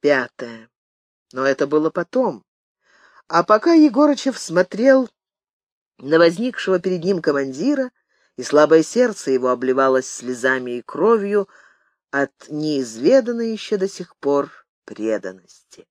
Пятое. Но это было потом. А пока Егорычев смотрел на возникшего перед ним командира, и слабое сердце его обливалось слезами и кровью от неизведанной еще до сих пор преданности.